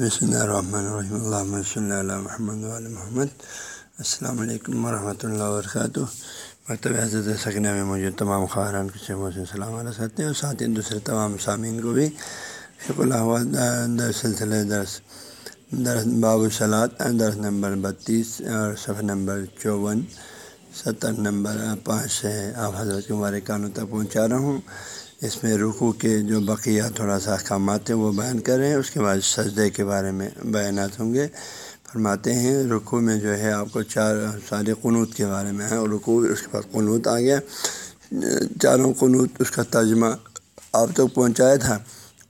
بسم اللہ الرحمن الرحیم اللہ صلی اللہ محمد محمد السلام علیکم ورحمۃ اللہ وبرکاتہ مکتب حضرت سکنہ میں موجود تمام خاران کے سے سلام علیہ کرتے ہیں اور ساتھ ہی دوسرے تمام سامعین کو بھی شکر اللہ در سلسلہ درس درس باب الصلاط درس نمبر بتیس اور صفحہ نمبر چون ستر نمبر پانچ سے آپ حضرت کے مبارکانوں تک پہنچا رہا ہوں اس میں رکو کے جو بقیہ تھوڑا سا احکامات ہیں وہ بیان کریں، اس کے بعد سجدے کے بارے میں بیانات ہوں گے۔ فرماتے ہیں رکو میں جو ہے آپ کو چار سارے قنوط کے بارے میں ہے اور رکو اس کے بعد قنوط آ گیا۔ چاروں قنوط اس کا ترجمہ آپ تک پہنچایا تھا۔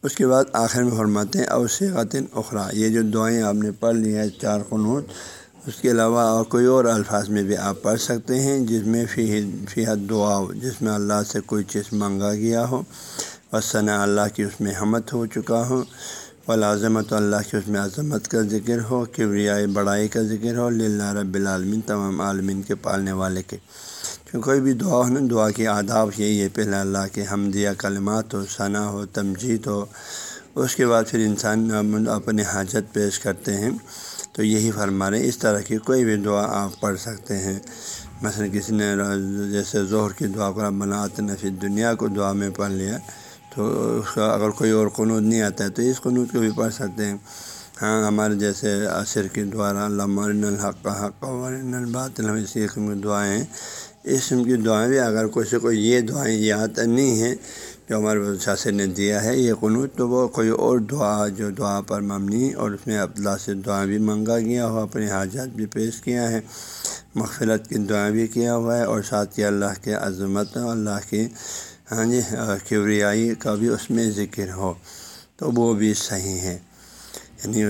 اس کے بعد آخر میں فرماتے ہیں، اوسیغتن اخرا یہ جو دعائیں آپ نے پڑھ لی ہیں، چار قنوط اس کے علاوہ اور کوئی اور الفاظ میں بھی آپ پڑھ سکتے ہیں، جس میں فی فی حد دعا ہو جس میں اللہ سے کوئی چیز مانگا گیا ہو۔ وسنا اللہ کی اس میں حمد ہو چکا ہو۔ ولازمت اللہ کی اس میں عظمت کا ذکر ہو۔ کبریائی بڑائی کا ذکر ہو۔ للہ رب العالمین تمام عالمین کے پالنے والے کے۔ کوئی بھی دعا ہو نا، دعا کی آداب یہی ہے۔ پہلے اللہ کے حمدیہ کلمات ہو ثنا ہو، تمجید ہو۔ اس کے بعد پھر انسان اپنی حاجت پیش کرتے ہیں۔ تو یہی فرما رہے اس طرح کی کوئی بھی دعا آپ پڑھ سکتے ہیں۔ مثلا کسی نے جیسے ظہر کی دعا کو ربنا نفی دنیا کو دعا میں پڑھ لیا، تو اس کا اگر کوئی اور قنوط نہیں آتا ہے تو اس قنوط کو بھی پڑھ سکتے ہیں۔ ہاں ہمارے جیسے عصر کی دوارا علامہ الحق حق ورن الباط اسی قسم کی دعائیں ہیں۔ اس قسم کی دعائیں بھی اگر کوئی سے کوئی یہ دعائیں یاد نہیں ہیں جو ہمارے شاثر نے دیا ہے یہ قنوط تو وہ کوئی اور دعا جو دعا پر ممنی اور اس میں اللہ سے دعا بھی منگا گیا ہو اپنے حاجات بھی پیش کیا ہے، مغفرت کی دعا بھی کیا ہوا ہے اور ساتھ ہی اللہ کے عظمت، اللہ کی ہاں جی کیوریائی کا بھی اس میں ذکر ہو، تو وہ بھی صحیح ہے۔ یعنی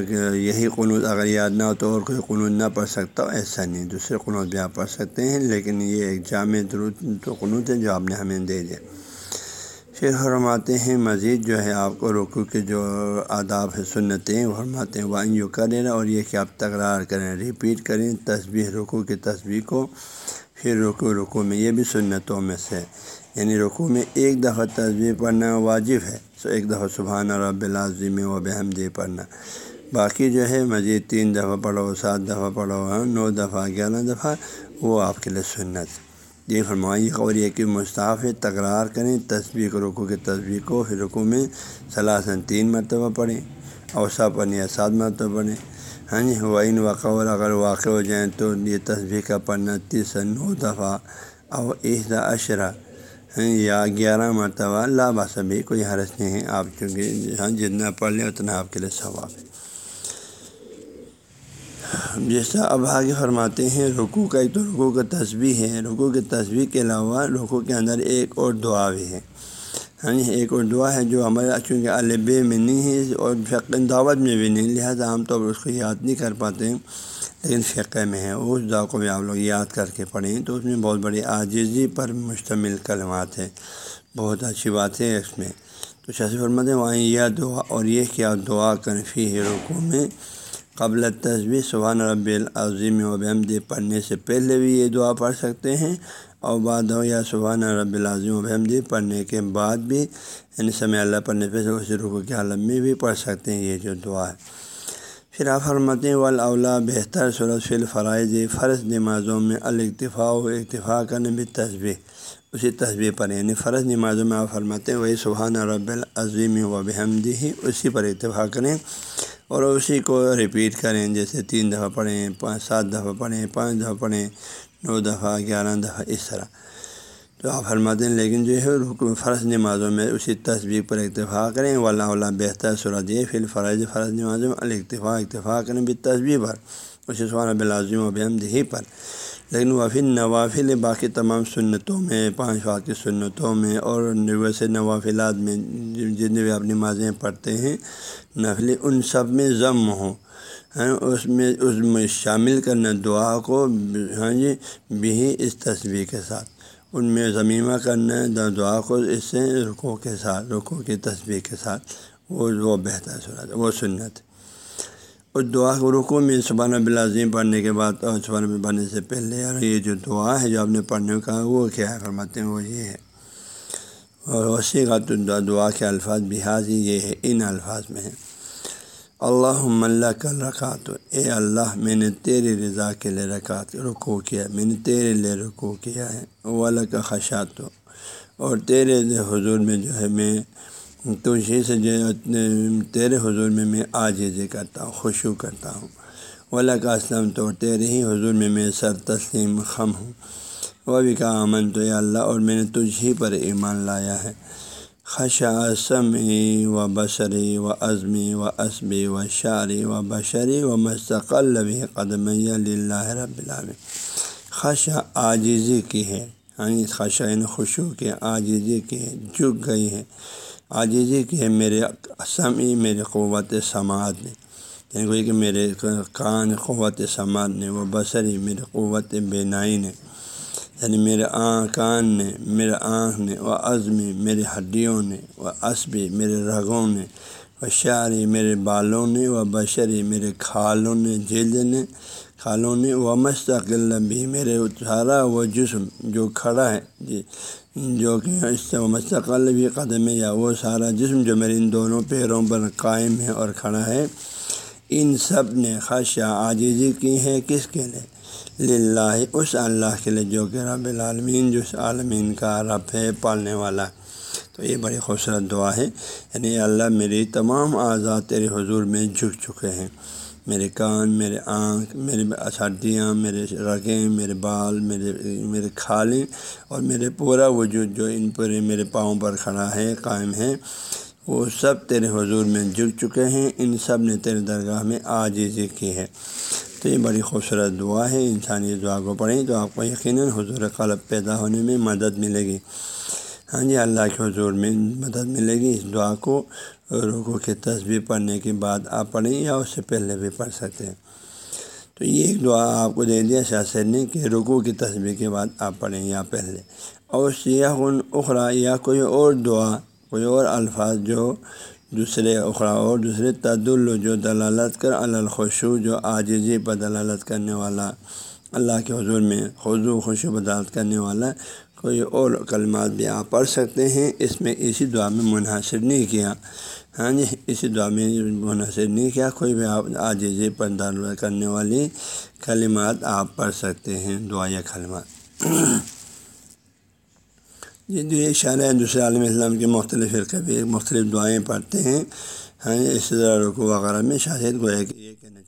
یہی قنوط اگر یاد نہ ہو تو اور کوئی قنوط نہ پڑھ سکتا ہو ایسا نہیں، دوسرے قنوط بھی آپ پڑھ سکتے ہیں، لیکن یہ ایک جامع درود، تو قنوط ہے جو آپ نے ہمیں دے دیا۔ پھر حرماتے ہیں، مزید جو ہے آپ کو رکو کے جو آداب ہے سنتیں وہ حرماتے ہیں وہ یوں کریں اور یہ کہ آپ تکرار کریں ریپیٹ کریں تصویر رکو کی تصویر کو۔ پھر رکو رکو میں یہ بھی سنتوں میں سے یعنی رکو میں ایک دفعہ تصویر پڑھنا واجب ہے سو ایک دفعہ سبحانہ رب العظیم و بحمدی پڑھنا۔ باقی جو ہے، مزید تین دفعہ پڑھو، سات دفعہ پڑھو، نو دفعہ، گیارہ دفعہ، وہ آپ کے لیے سنت۔ یہ فرمائی خبر یہ کہ مصطاف تکرار کریں تصویر رکو کے تصویر کو، پھر رکو میں سلاسن تین مرتبہ پڑھیں اوسا پڑھیں یا سات مرتبہ پڑھیں۔ ہاں جی وعین وقور اگر واقع ہو جائیں تو یہ تصویر کا پڑھنا تیس نو دفعہ اور عہدہ اشرا یا گیارہ مرتبہ، لا بھی، کوئی حرض نہیں ہے آپ، چونکہ ہاں جتنا پڑھ لیں اتنا آپ کے لیے ثواب ہے۔ جیسا اب آگے فرماتے ہیں، رکوع کا ایک تو رکوع کا تصویر ہے۔ رکوع کے تصویر کے علاوہ رکوع کے اندر ایک اور دعا بھی ہے۔ ہاں جی، ایک اور دعا ہے جو ہمارے چونکہ البے میں نہیں ہے اور فقہ دعوت میں بھی نہیں، لہٰذا عام طور پر اس کو یاد نہیں کر پاتے ہیں، لیکن فقہ میں ہے۔ اس دعا کو بھی آپ لوگ یاد کر کے پڑھیں۔ تو اس میں بہت بڑی عاجزی پر مشتمل کلمات ہے بہت اچھی بات ہے اس میں۔ تو شاذ فرمت ہے وہاں یہ دعا اور یہ کیا دعا کنفی ہے رکوع میں؟ قبل تصویر سبحان رب العظیم و بحمد پڑھنے سے پہلے بھی یہ دعا پڑھ سکتے ہیں اور بعد ہو یا سبحان رب العظیم و بحمد پڑھنے کے بعد بھی یعنی سمے اللہ پڑھنے پہ سے رکو کے عالم میں بھی پڑھ سکتے ہیں یہ جو دعا ہے۔ پھر آپ فرماتے والا بہتر صورت فی الفرائض، فرض نمازوں میں الاکتفاء و اکتفاء کرنے بھی تصویر اسی تصویر پر یعنی فرض نمازوں میں آپ فرماتے ہیں، وہی سبحان رب العظیم و بحمدی ہی اسی پر اتفاق کریں۔ اور اسی کو ریپیٹ کریں، جیسے تین دفعہ پڑھیں، پانچ، سات دفعہ پڑھیں، پانچ دفعہ پڑھیں، نو دفعہ، گیارہ دفعہ، اس طرح۔ تو آپ فرماتے ہیں، لیکن جو ہے رکن فرض نمازوں میں اسی تصویر پر اکتفا کریں۔ واللہ اللہ بہتر صورت یہ پھر فرض فرض نمازوں میں الاتفاق اتفاق کریں بھی تصویر پر۔ اسی سوال بلازم و بحمد ہی پر۔ لیکن وفی نوافل باقی تمام سنتوں میں، پانچ واقعی سنتوں میں اور ویسے نوافلات میں جتنے بھی آپ نمازیں پڑھتے ہیں نفلی ان سب میں ضم ہوں۔ ہاں اس میں اس میں شامل کرنا دعا کو ہاں جی بھی اس تصویر کے ساتھ۔ ان میں ضمیمہ کرنا، دعا کو اس سے رکو کے ساتھ رکو کی تصویر کے ساتھ۔ وہ وہ بہتر صورت وہ سنت۔ اس دعا کو رکو میں صبح بلازیم پڑھنے کے بعد، اور صبح پڑھنے سے پہلے اور یہ جو دعا ہے جو آپ نے پڑھنے کا، وہ کیا فرماتے ہیں، وہ یہ ہے۔ اور وسیع کا دعا کے الفاظ بھی حاضر، یہ ہے، ان الفاظ میں ہے۔ اللہ اللہ کل رکھا تو اے اللہ، میں نے تیری رضا کے لیے رکھا رکو کیا، میں نے تیرے لیے رکو کیا ہے۔ وہ اللہ کا خشات اور تیرے حضور میں جو ہے، میں تجھے سے جو تیرے حضور میں میں آجزی کرتا ہوں خوشو کرتا ہوں۔ ولا کا اسلم تو تیرے ہی حضور میں میں سر تسلیم خم ہوں۔ وہ بھی کہا امن تو اللہ، اور میں نے تجھ ہی پر ایمان لایا ہے۔ خشا سمی و بصری و عزمی و عصبی و شعری و بشری و مستقل بھی قدم اللہ رب العالمین خشا عاجزی کی ہے یعنی خشا یعنی خوشو کے عاجزی کی ہے جھک گئی ہے۔ عاجزی جی کی ہے میرے سمی میرے قوت سماعت نے یعنی کوئی کہ میرے کان قوت سماعت نے، وہ بصری میرے قوت بینائی نے یعنی میرے آنکھ کان نے، میرے آنکھ نے، وہ عزمی میرے ہڈیوں نے، وہ عصبی میرے رگوں نے و شعری میرے بالوں نے و بشری میرے کھالوں نے، جلد نے کھالوں و مستقل بھی میرے سارا وہ جسم جو کھڑا ہے جی جو کہ اس سے مستقل بھی قدم ہے، یا وہ سارا جسم جو میرے ان دونوں پیروں پر قائم ہے اور کھڑا ہے۔ ان سب نے خشہ عاجزی کی ہے کس کے لیے؟ للہ، اس اللہ کے لیے جو کہ رب العالمین، جو عالمین کا رب ہے، پالنے والا۔ تو یہ بڑی خوبصورت دعا ہے۔ یعنی اللہ میری تمام آزاد تیرے حضور میں جھک چکے ہیں۔ میرے کان، میرے آنکھ، میرے ہڈیاں میرے رگیں، میرے بال، میرے میرے کھالیں اور میرے پورا وجود جو ان پورے میرے پاؤں پر کھڑا ہے، قائم ہے، وہ سب تیرے حضور میں جھک چکے ہیں۔ ان سب نے تیرے درگاہ میں آجزی کی ہے۔ تو یہ بڑی خوبصورت دعا ہے۔ انسان یہ دعا کو پڑھیں تو آپ کو یقیناً حضور قلب پیدا ہونے میں مدد ملے گی۔ ہاں جی اللہ کے حضور میں مدد ملے گی۔ اس دعا کو رکو کی تصویر پڑھنے کے بعد آپ پڑھیں یا اس سے پہلے بھی پڑھ سکتے ہیں؟ تو یہ ایک دعا آپ کو دے دیا شاہ نے کہ رکو کی تصویر کے بعد آپ پڑھیں یا پہلے۔ اور سیاح اخرا یا کوئی اور دعا، کوئی اور الفاظ جو دوسرے اخرا اور دوسرے تدل جو دلالت کر الخوشو جو عاجزی پر دلالت کرنے والا، اللہ کے حضور میں خضو خوشو بدالت کرنے والا کوئی اور کلمات بھی آپ پڑھ سکتے ہیں، اس میں اسی دعا میں منحصر نہیں کیا۔ ہاں جی اسی دعا میں منحصر نہیں، کیا کوئی بھی آپ عاجزی پر دلالت کرنے والی کلمات آپ پڑھ سکتے ہیں، دعا یا کلمات؟ جی، یہ جو اشارہ دوسرے عالم اسلام کے مختلف فرقے بھی مختلف دعائیں پڑھتے ہیں۔ ہاں جی، اس طرح رکو وغیرہ میں شاہد گویا کہ یہ کہنا